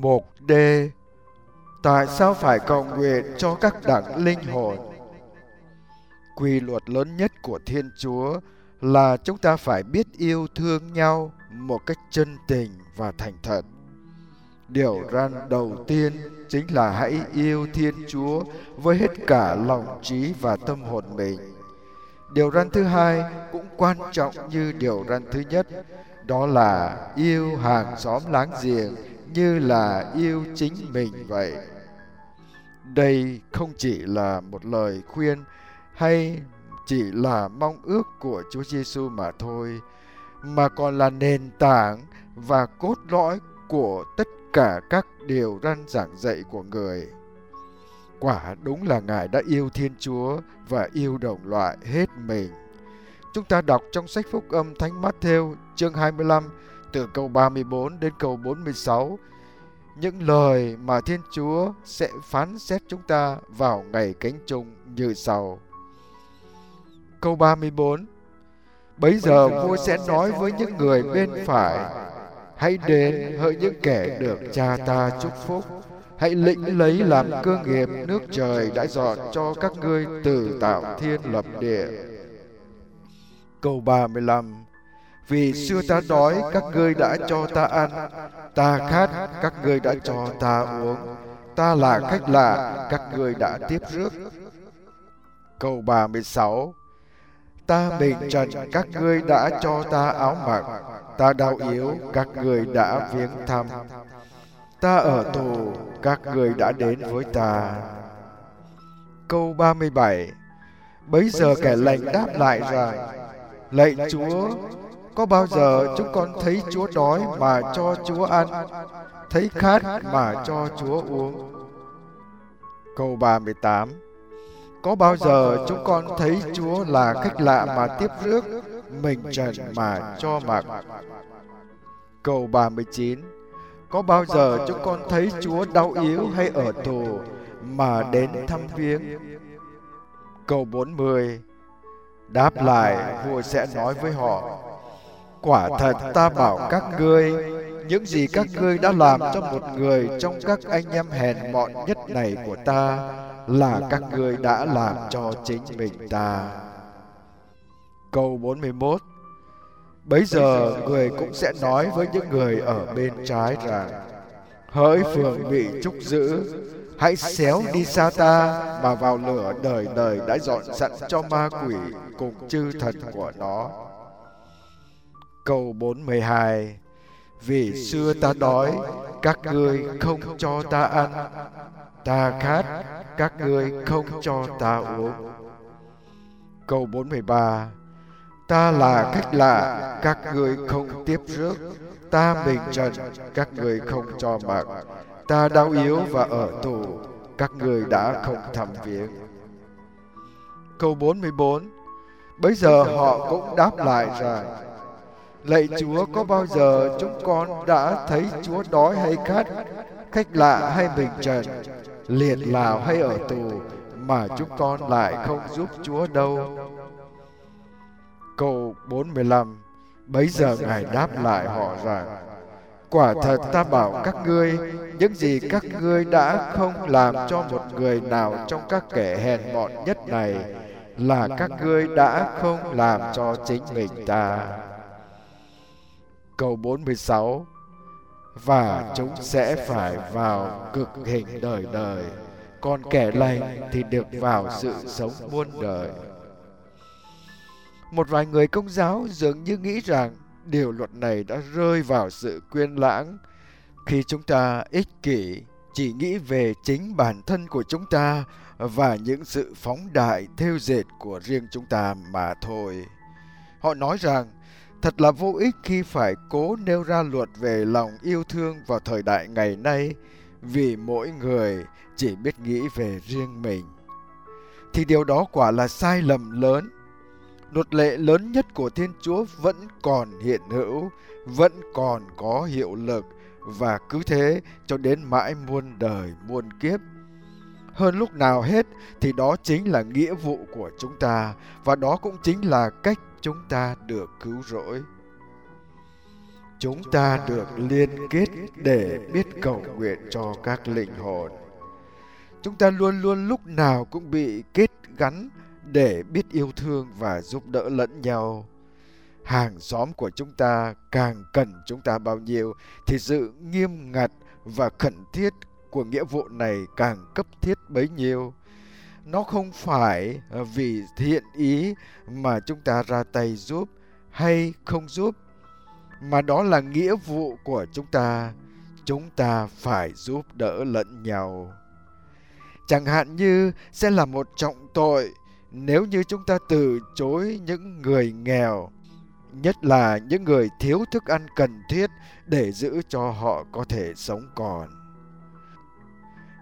1D Tại sao phải cầu nguyện cho các đẳng linh hồn? Quy luật lớn nhất của Thiên Chúa là chúng ta phải biết yêu thương nhau một cách chân tình và thành thật. Điều răn đầu tiên chính là hãy yêu Thiên Chúa với hết cả lòng trí và tâm hồn mình. Điều răn thứ hai cũng quan trọng như điều răn thứ nhất, đó là yêu hàng xóm láng giềng như là yêu chính mình vậy. Đây không chỉ là một lời khuyên hay chỉ là mong ước của Chúa Giêsu mà thôi, mà còn là nền tảng và cốt lõi của tất cả các điều răn giảng dạy của người. Quả đúng là Ngài đã yêu Thiên Chúa và yêu đồng loại hết mình. Chúng ta đọc trong sách Phúc âm Thánh Matthew chương 25 từ câu 34 đến câu 46 những lời mà Thiên Chúa sẽ phán xét chúng ta vào ngày cánh chung như sau. Câu 34 Bấy giờ vua sẽ nói với những người bên phải. Hãy đến hỡi những kẻ được cha ta chúc phúc. Hãy lĩnh lấy làm cơ nghiệp nước trời đã dọn cho các ngươi từ tạo thiên lập địa. Câu 35 vì xưa ta đói, các ngươi đã cho ta ăn, ta khát, các ngươi đã cho ta uống, ta là khách lạ, các ngươi đã tiếp rước. Câu 36 Ta bình trần, các ngươi đã cho ta áo mặc, ta đau yếu, các ngươi đã viếng thăm. Ta ở tù, các ngươi đã đến với ta. Câu 37 Bấy giờ kẻ lệnh đáp lại rằng Lạy Chúa, có bao giờ chúng con thấy Chúa đói mà cho Chúa ăn, thấy khát mà cho Chúa uống? Câu 38 Có bao giờ chúng con thấy Chúa là khách lạ mà tiếp rước, mình trần mà cho mặc? Câu 39 có bao giờ chúng con thấy Chúa đau yếu hay ở tù mà đến thăm viếng? Câu 40 Đáp lại, vua sẽ nói với họ, Quả thật ta bảo các ngươi, những gì các ngươi đã làm cho một người trong các anh em hèn mọn nhất này của ta là các ngươi đã làm cho chính mình ta. Câu 41 Bấy giờ người cũng sẽ nói với những người ở bên trái rằng Hỡi phường bị trúc giữ Hãy xéo đi xa ta Mà vào lửa đời đời đã dọn sẵn cho ma quỷ Cùng chư thần của nó Câu 42 Vì xưa ta đói Các ngươi không cho ta ăn Ta khát Các ngươi không cho ta uống. Câu 43 Ta là khách lạ, các người không tiếp rước. Ta bình trần, các người không cho mặc. Ta đau yếu và ở tù, các người đã không thăm viếng. Câu 44 Bây giờ họ cũng đáp lại rằng Lạy Chúa có bao giờ chúng con đã thấy Chúa đói hay khát? Khách lạ hay bình trần? Liệt lào hay ở tù Mà chúng con lại không giúp Chúa đâu? Câu 45 Bấy giờ Ngài đáp lại họ rằng Quả thật ta bảo các ngươi Những gì các ngươi đã không làm cho một người nào Trong các kẻ hèn mọn nhất này Là các ngươi đã không làm cho chính mình ta Câu 46 Và chúng sẽ phải vào cực hình đời đời Còn kẻ lành thì được vào sự sống muôn đời. một vài người công giáo dường như nghĩ rằng điều luật này đã rơi vào sự quên lãng. Khi chúng ta ích kỷ chỉ nghĩ về chính bản thân của chúng ta và những sự phóng đại theo dệt của riêng chúng ta mà thôi. Họ nói rằng thật là vô ích khi phải cố nêu ra luật về lòng yêu thương vào thời đại ngày nay vì mỗi người chỉ biết nghĩ về riêng mình. Thì điều đó quả là sai lầm lớn luật lệ lớn nhất của Thiên Chúa vẫn còn hiện hữu, vẫn còn có hiệu lực và cứ thế cho đến mãi muôn đời muôn kiếp. Hơn lúc nào hết thì đó chính là nghĩa vụ của chúng ta, và đó cũng chính là cách chúng ta được cứu rỗi. chúng ta được liên kết để biết cầu nguyện cho các linh hồn chúng ta luôn luôn lúc nào cũng bị kết gắn để biết yêu thương và giúp đỡ lẫn nhau hàng xóm của chúng ta càng cần chúng ta bao nhiêu thì sự nghiêm ngặt và khẩn thiết của nghĩa vụ này càng cấp thiết bấy nhiêu. Nó không phải vì thiện ý mà chúng ta ra tay giúp hay không giúp, mà đó là nghĩa vụ của chúng ta. Chúng ta phải giúp đỡ lẫn nhau. Chẳng hạn như sẽ là một trọng tội nếu như chúng ta từ chối những người nghèo, nhất là những người thiếu thức ăn cần thiết để giữ cho họ có thể sống còn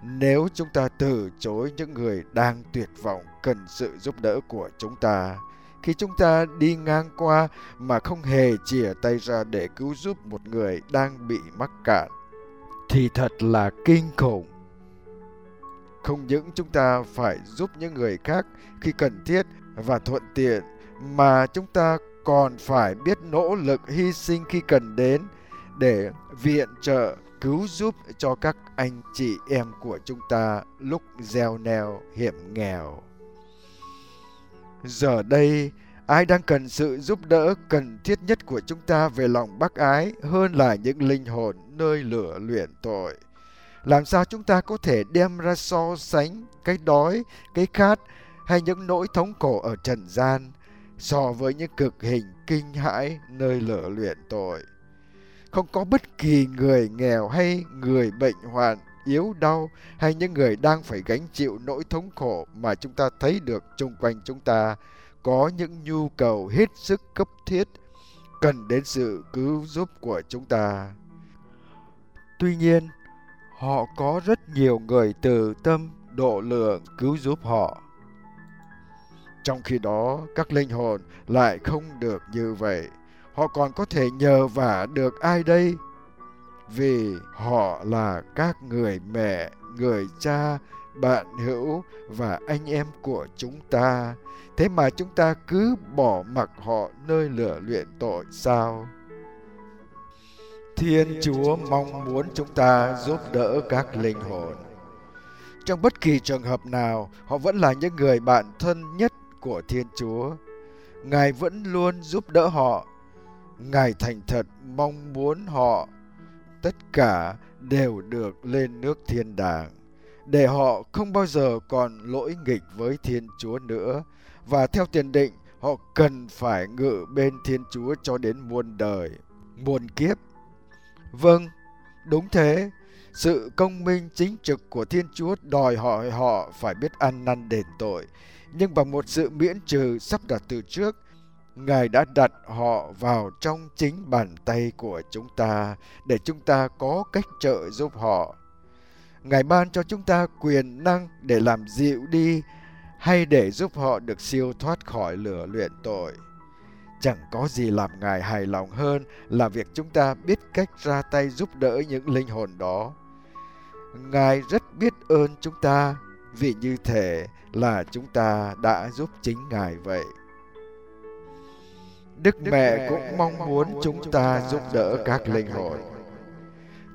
nếu chúng ta từ chối những người đang tuyệt vọng cần sự giúp đỡ của chúng ta, khi chúng ta đi ngang qua mà không hề chìa tay ra để cứu giúp một người đang bị mắc cạn, thì thật là kinh khủng. Không những chúng ta phải giúp những người khác khi cần thiết và thuận tiện, mà chúng ta còn phải biết nỗ lực hy sinh khi cần đến để viện trợ cứu giúp cho các anh chị em của chúng ta lúc gieo neo hiểm nghèo. Giờ đây, ai đang cần sự giúp đỡ cần thiết nhất của chúng ta về lòng bác ái hơn là những linh hồn nơi lửa luyện tội. Làm sao chúng ta có thể đem ra so sánh cái đói, cái khát hay những nỗi thống khổ ở trần gian so với những cực hình kinh hãi nơi lửa luyện tội. Không có bất kỳ người nghèo hay người bệnh hoạn, yếu đau hay những người đang phải gánh chịu nỗi thống khổ mà chúng ta thấy được xung quanh chúng ta có những nhu cầu hết sức cấp thiết cần đến sự cứu giúp của chúng ta. Tuy nhiên, họ có rất nhiều người từ tâm độ lượng cứu giúp họ trong khi đó, các linh hồn lại không được như vậy. Họ còn có thể nhờ vả được ai đây? Vì họ là các người mẹ, người cha, bạn hữu và anh em của chúng ta. Thế mà chúng ta cứ bỏ mặc họ nơi lửa luyện tội sao? Thiên Chúa mong muốn chúng ta giúp đỡ các linh hồn. Trong bất kỳ trường hợp nào, họ vẫn là những người bạn thân nhất của Thiên Chúa. Ngài vẫn luôn giúp đỡ họ. Ngài thành thật mong muốn họ tất cả đều được lên nước thiên đàng để họ không bao giờ còn lỗi nghịch với Thiên Chúa nữa. Và theo tiền định họ cần phải ngự bên Thiên Chúa cho đến muôn đời, muôn kiếp. Vâng, đúng thế, sự công minh chính trực của Thiên Chúa đòi hỏi họ phải biết ăn năn đền tội. Nhưng bằng một sự miễn trừ sắp đặt từ trước, Ngài đã đặt họ vào trong chính bàn tay của chúng ta, để chúng ta có cách trợ giúp họ. Ngài ban cho chúng ta quyền năng để làm dịu đi, hay để giúp họ được siêu thoát khỏi lửa luyện tội. Chẳng có gì làm Ngài hài lòng hơn là việc chúng ta biết cách ra tay giúp đỡ những linh hồn đó. Ngài rất biết ơn chúng ta, vì như thể là chúng ta đã giúp chính Ngài vậy. Đức Mẹ cũng mong muốn chúng ta giúp đỡ các linh hồn.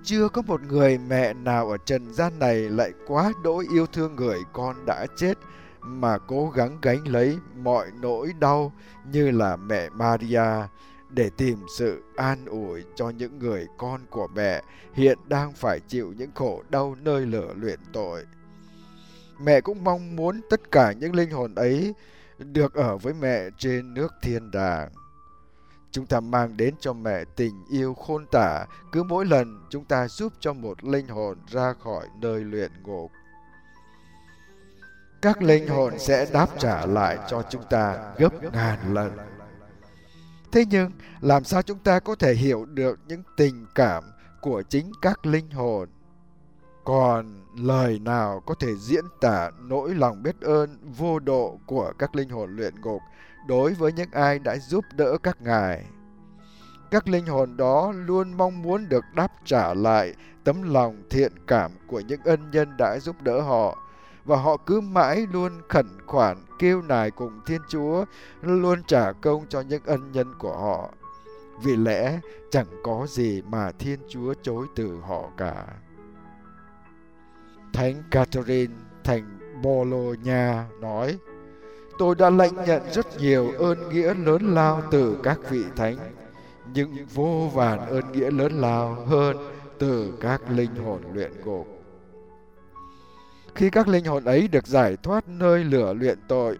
Chưa có một người mẹ nào ở trần gian này lại quá đỗi yêu thương người con đã chết mà cố gắng gánh lấy mọi nỗi đau như là mẹ Maria để tìm sự an ủi cho những người con của mẹ hiện đang phải chịu những khổ đau nơi lửa luyện tội. Mẹ cũng mong muốn tất cả những linh hồn ấy được ở với mẹ trên nước thiên đàng. Chúng ta mang đến cho mẹ tình yêu khôn tả cứ mỗi lần chúng ta giúp cho một linh hồn ra khỏi nơi luyện ngục. Các linh hồn sẽ đáp trả lại cho chúng ta gấp ngàn lần. Thế nhưng, làm sao chúng ta có thể hiểu được những tình cảm của chính các linh hồn? Còn lời nào có thể diễn tả nỗi lòng biết ơn vô độ của các linh hồn luyện ngục đối với những ai đã giúp đỡ các ngài. Các linh hồn đó luôn mong muốn được đáp trả lại tấm lòng thiện cảm của những ân nhân đã giúp đỡ họ và họ cứ mãi luôn khẩn khoản kêu nài cùng Thiên Chúa luôn trả công cho những ân nhân của họ. vì lẽ chẳng có gì mà Thiên Chúa chối từ họ cả. Thánh Catherine thành Bologna nói, Tôi đã lãnh nhận rất nhiều ơn nghĩa lớn lao từ các vị thánh, nhưng vô vàn ơn nghĩa lớn lao hơn từ các linh hồn luyện ngục. Khi các linh hồn ấy được giải thoát nơi lửa luyện tội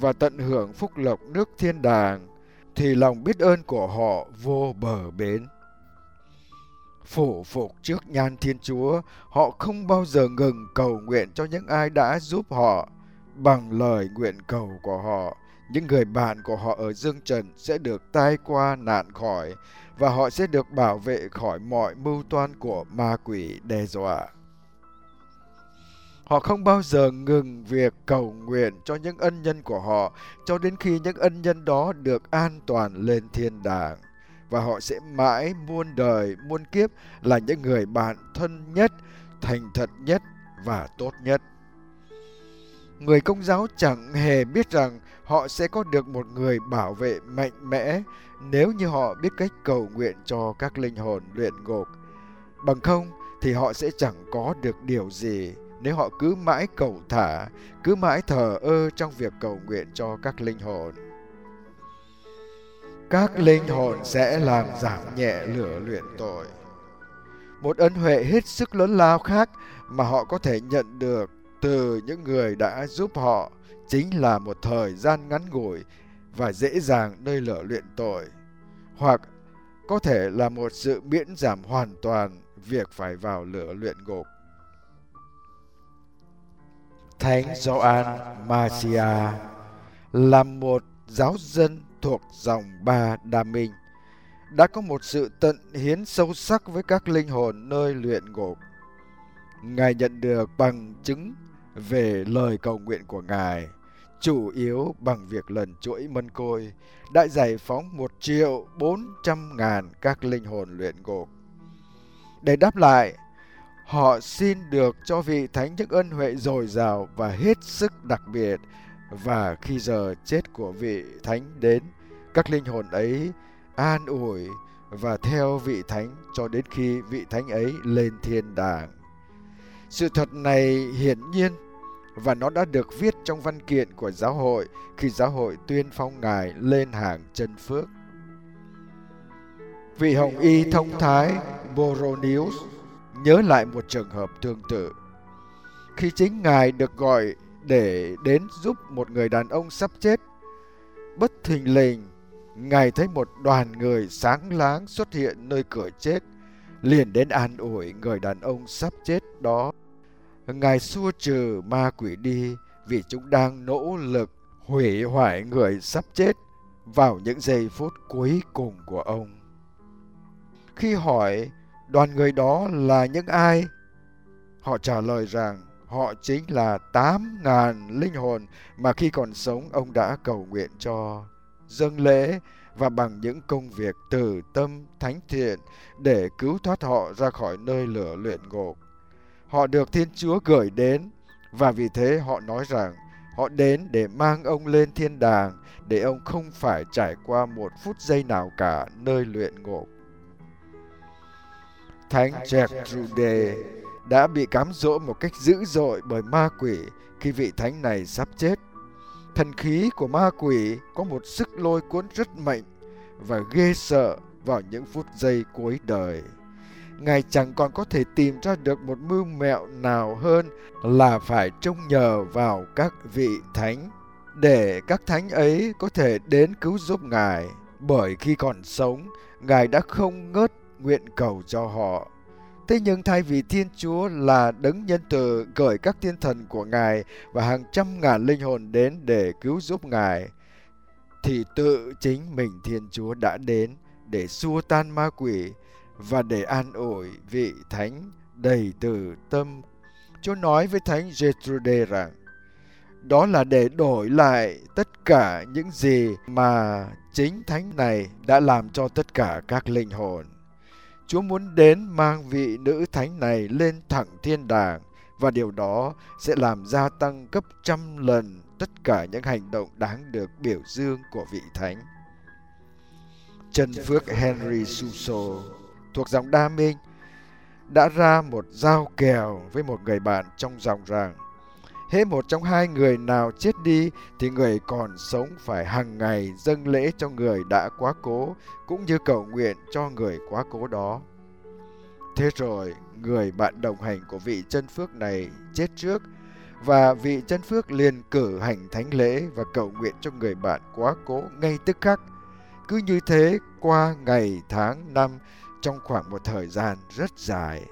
và tận hưởng phúc lộc nước thiên đàng, thì lòng biết ơn của họ vô bờ bến. Phủ phục trước nhan Thiên Chúa, họ không bao giờ ngừng cầu nguyện cho những ai đã giúp họ bằng lời nguyện cầu của họ. Những người bạn của họ ở dương trần sẽ được tai qua nạn khỏi và họ sẽ được bảo vệ khỏi mọi mưu toan của ma quỷ đe dọa. Họ không bao giờ ngừng việc cầu nguyện cho những ân nhân của họ cho đến khi những ân nhân đó được an toàn lên thiên đàng. Và họ sẽ mãi muôn đời, muôn kiếp là những người bạn thân nhất, thành thật nhất và tốt nhất. Người công giáo chẳng hề biết rằng họ sẽ có được một người bảo vệ mạnh mẽ nếu như họ biết cách cầu nguyện cho các linh hồn luyện ngục. Bằng không thì họ sẽ chẳng có được điều gì nếu họ cứ mãi cầu thả, cứ mãi thờ ơ trong việc cầu nguyện cho các linh hồn. Các linh hồn sẽ làm giảm nhẹ lửa luyện tội. Một ân huệ hết sức lớn lao khác mà họ có thể nhận được từ những người đã giúp họ chính là một thời gian ngắn ngủi và dễ dàng nơi lửa luyện tội hoặc có thể là một sự miễn giảm hoàn toàn việc phải vào lửa luyện ngục. Thánh Gioan Marcia là một giáo dân thuộc dòng ba Đa Minh, đã có một sự tận hiến sâu sắc với các linh hồn nơi luyện ngục. Ngài nhận được bằng chứng về lời cầu nguyện của Ngài, chủ yếu bằng việc lần chuỗi mân côi, đã giải phóng một triệu bốn trăm ngàn các linh hồn luyện ngục. Để đáp lại, họ xin được cho vị thánh những ân huệ dồi dào và hết sức đặc biệt và khi giờ chết của vị thánh đến các linh hồn ấy an ủi và theo vị thánh cho đến khi vị thánh ấy lên thiên đàng sự thật này hiển nhiên và nó đã được viết trong văn kiện của giáo hội khi giáo hội tuyên phong ngài lên hàng chân phước vị hồng y thông thái Boronius nhớ lại một trường hợp tương tự. Khi chính Ngài được gọi để đến giúp một người đàn ông sắp chết, bất thình lình, Ngài thấy một đoàn người sáng láng xuất hiện nơi cửa chết, liền đến an ủi người đàn ông sắp chết đó. Ngài xua trừ ma quỷ đi vì chúng đang nỗ lực hủy hoại người sắp chết vào những giây phút cuối cùng của ông. Khi hỏi Đoàn người đó là những ai? Họ trả lời rằng họ chính là 8.000 linh hồn mà khi còn sống ông đã cầu nguyện cho, dâng lễ và bằng những công việc từ tâm thánh thiện để cứu thoát họ ra khỏi nơi lửa luyện ngục. Họ được Thiên Chúa gửi đến và vì thế họ nói rằng họ đến để mang ông lên thiên đàng để ông không phải trải qua một phút giây nào cả nơi luyện ngục. Thánh Gertrude đã bị cám dỗ một cách dữ dội bởi ma quỷ khi vị thánh này sắp chết. Thần khí của ma quỷ có một sức lôi cuốn rất mạnh và ghê sợ vào những phút giây cuối đời. Ngài chẳng còn có thể tìm ra được một mưu mẹo nào hơn là phải trông nhờ vào các vị thánh để các thánh ấy có thể đến cứu giúp Ngài. Bởi khi còn sống, Ngài đã không ngớt nguyện cầu cho họ. Thế nhưng thay vì Thiên Chúa là đấng nhân từ gửi các thiên thần của Ngài và hàng trăm ngàn linh hồn đến để cứu giúp Ngài, thì tự chính mình Thiên Chúa đã đến để xua tan ma quỷ và để an ủi vị thánh đầy từ tâm. Chúa nói với thánh Gertrude rằng, đó là để đổi lại tất cả những gì mà chính thánh này đã làm cho tất cả các linh hồn. Chúa muốn đến mang vị nữ thánh này lên thẳng thiên đàng và điều đó sẽ làm gia tăng gấp trăm lần tất cả những hành động đáng được biểu dương của vị thánh. Trần Phước Henry Suso thuộc dòng Đa Minh đã ra một giao kèo với một người bạn trong dòng rằng hễ một trong hai người nào chết đi thì người còn sống phải hàng ngày dâng lễ cho người đã quá cố cũng như cầu nguyện cho người quá cố đó. Thế rồi, người bạn đồng hành của vị chân phước này chết trước và vị chân phước liền cử hành thánh lễ và cầu nguyện cho người bạn quá cố ngay tức khắc. Cứ như thế qua ngày, tháng, năm trong khoảng một thời gian rất dài.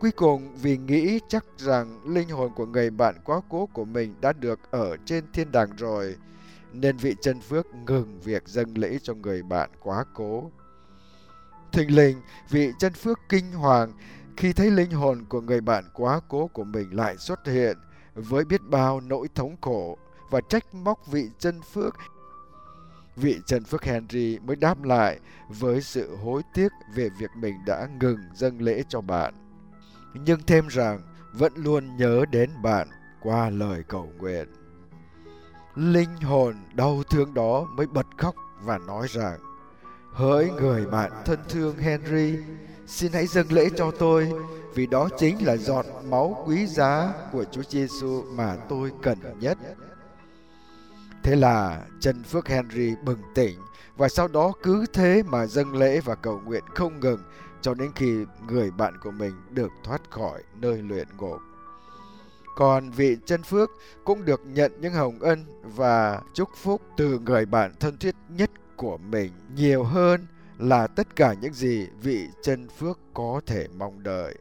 Cuối cùng vì nghĩ chắc rằng linh hồn của người bạn quá cố của mình đã được ở trên thiên đàng rồi, nên vị chân phước ngừng việc dâng lễ cho người bạn quá cố. Thình lình, vị chân phước kinh hoàng khi thấy linh hồn của người bạn quá cố của mình lại xuất hiện với biết bao nỗi thống khổ và trách móc vị chân phước. Vị Trần phước Henry mới đáp lại với sự hối tiếc về việc mình đã ngừng dâng lễ cho bạn nhưng thêm rằng vẫn luôn nhớ đến bạn qua lời cầu nguyện. Linh hồn đau thương đó mới bật khóc và nói rằng Hỡi người bạn thân thương Henry, xin hãy dâng lễ cho tôi vì đó chính là giọt máu quý giá của Chúa Giêsu mà tôi cần nhất. Thế là Trần Phước Henry bừng tỉnh và sau đó cứ thế mà dâng lễ và cầu nguyện không ngừng cho đến khi người bạn của mình được thoát khỏi nơi luyện ngục. Còn vị chân phước cũng được nhận những hồng ân và chúc phúc từ người bạn thân thiết nhất của mình nhiều hơn là tất cả những gì vị chân phước có thể mong đợi.